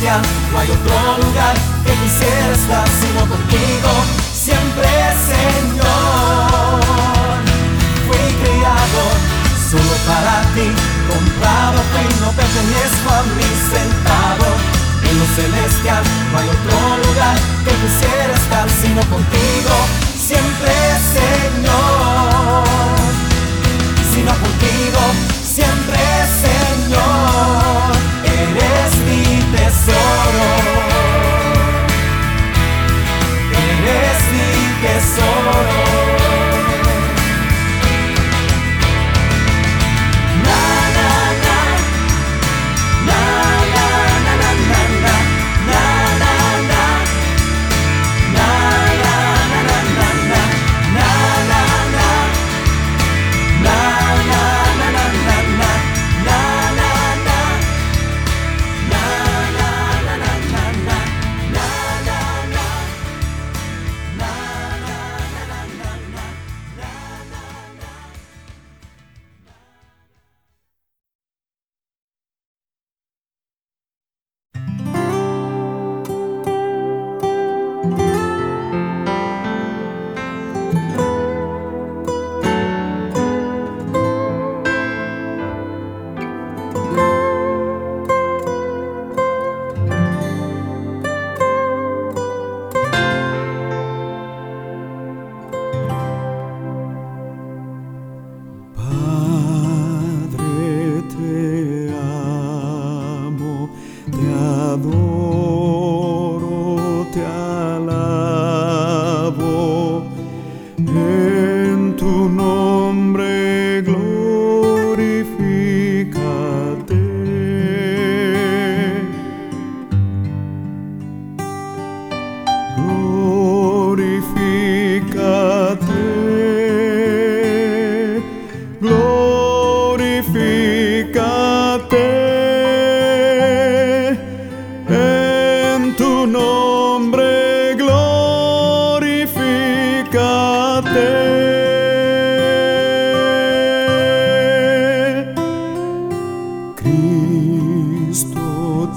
No hay otro lugar que quisiera estar sino contigo, siempre Señor. Fui criado solo para ti, comprado fui, no pertenezco a mi centavo. En lo celestial no hay otro lugar que quisiera estar sino contigo, siempre Señor. Sino contigo,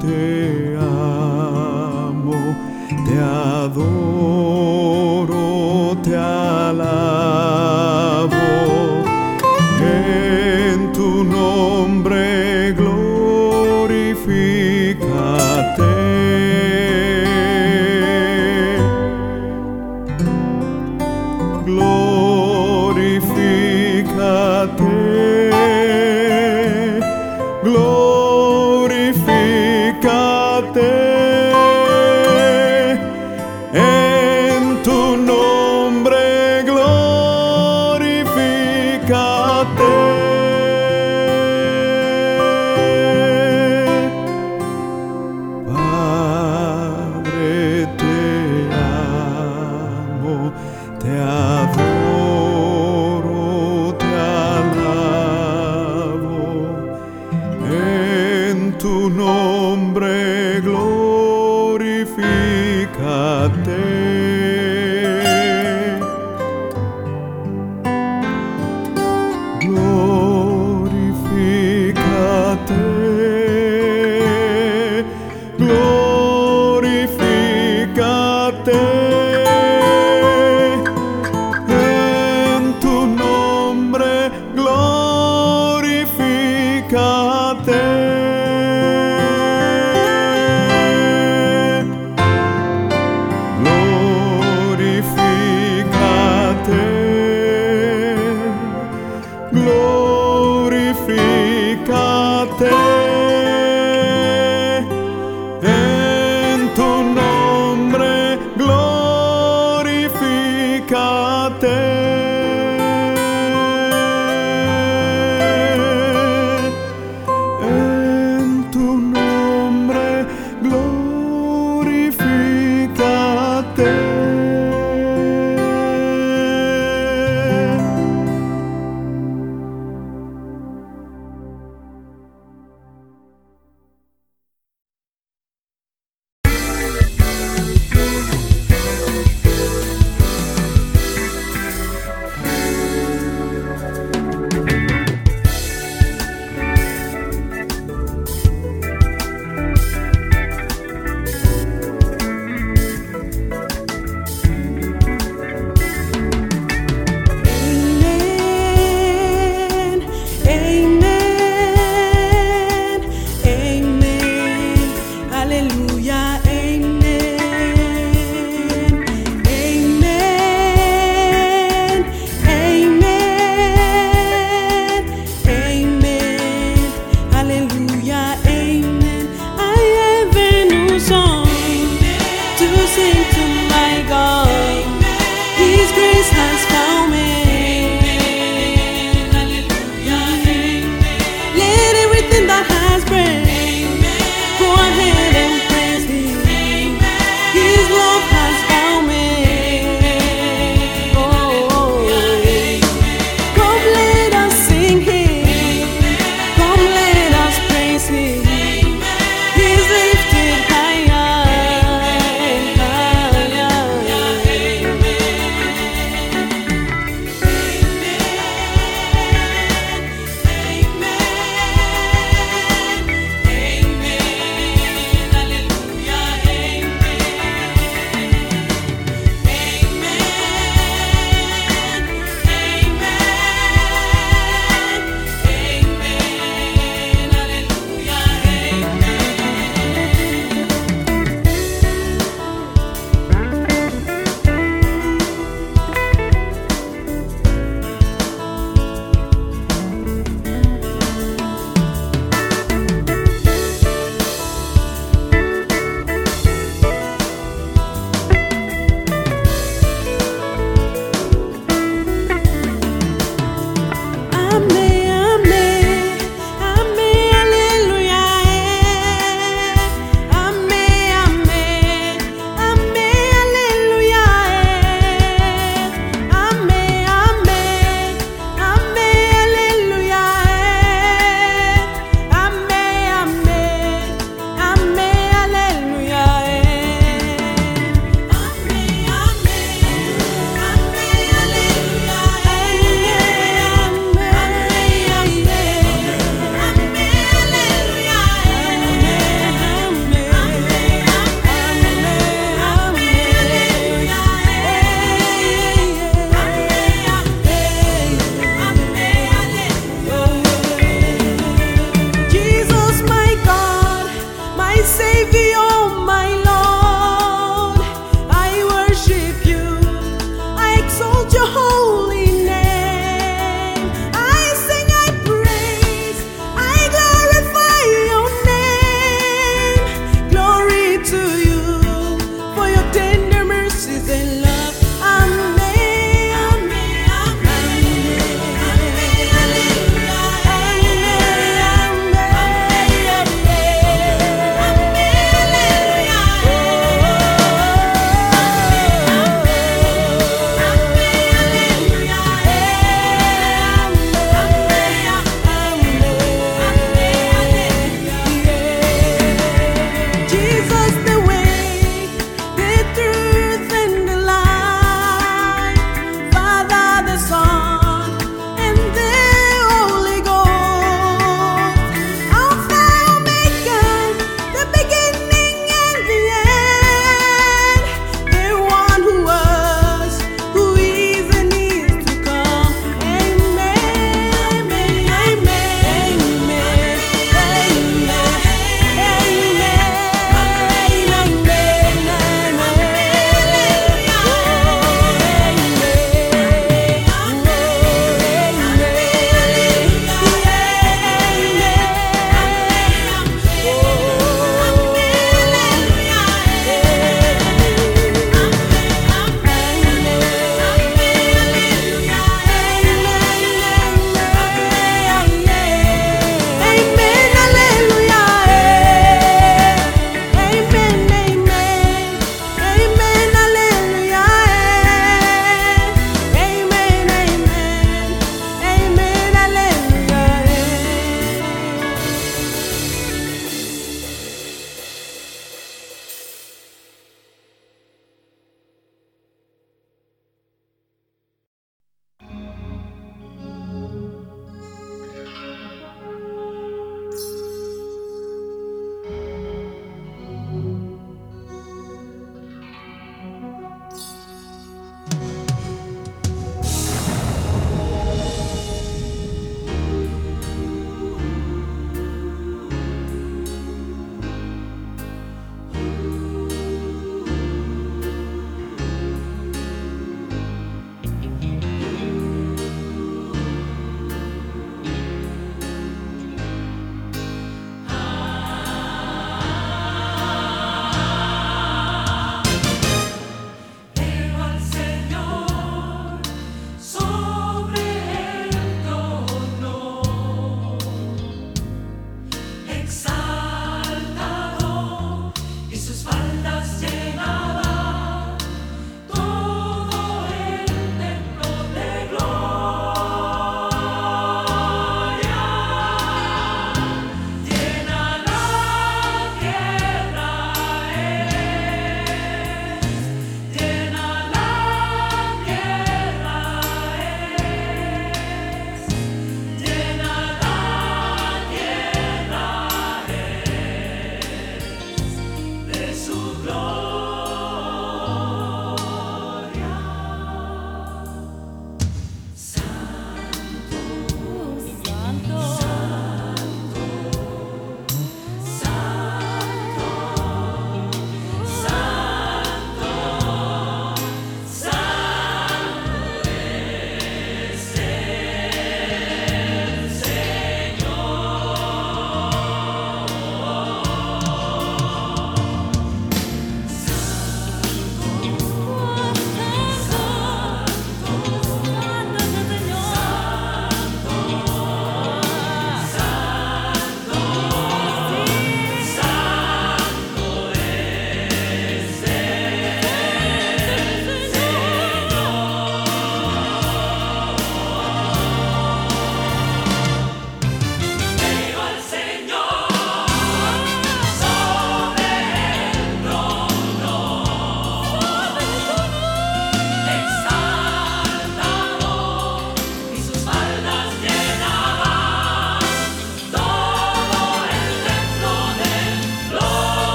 te amo, te adoro. tu nombre.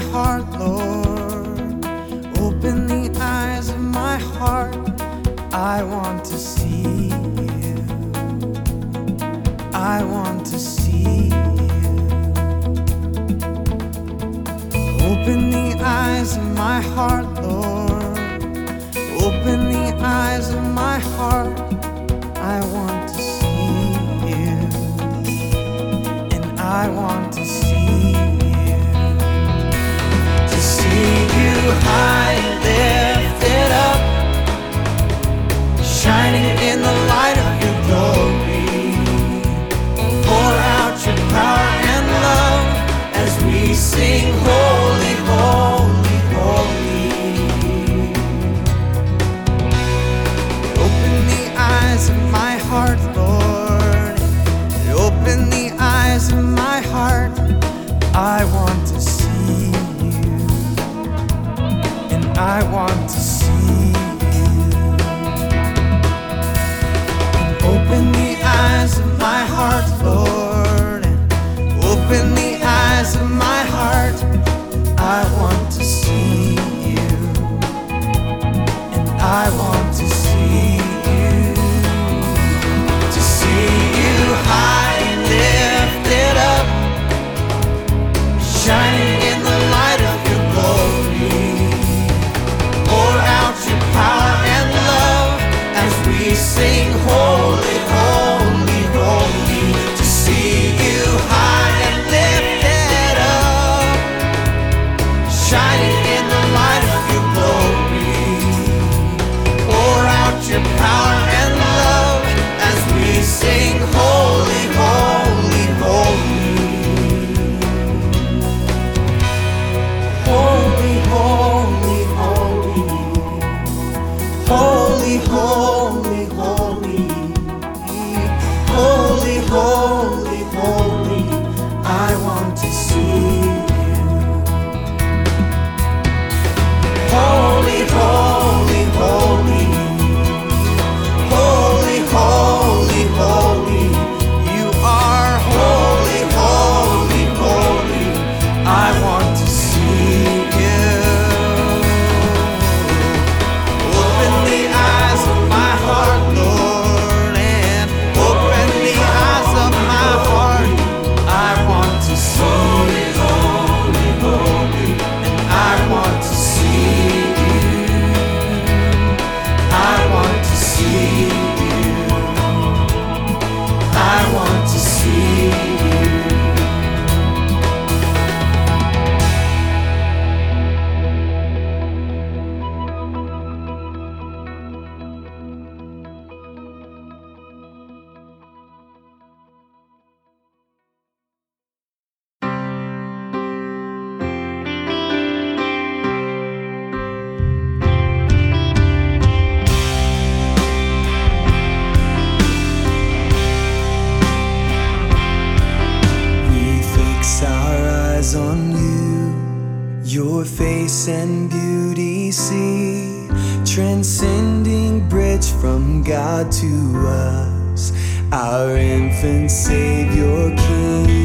heart, Lord. Open the eyes of my heart. I want to see you. I want to see you. Open the eyes of my heart. sing and beauty see, transcending bridge from God to us, our infant Savior King.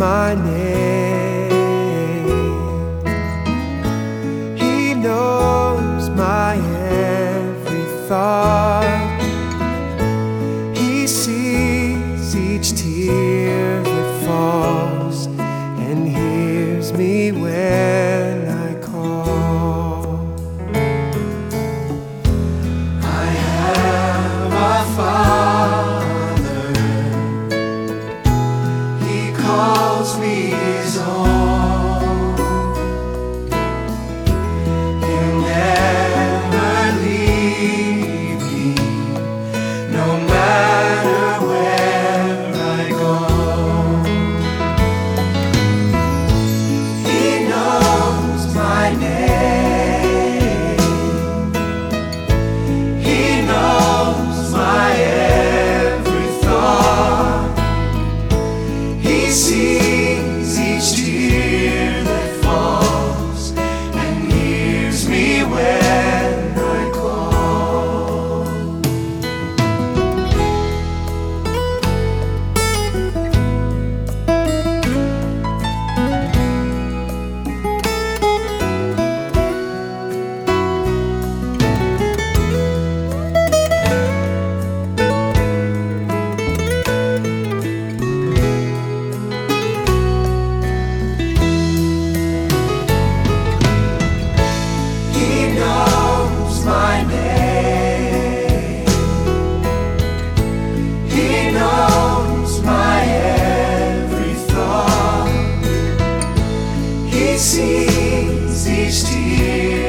My name. se existir.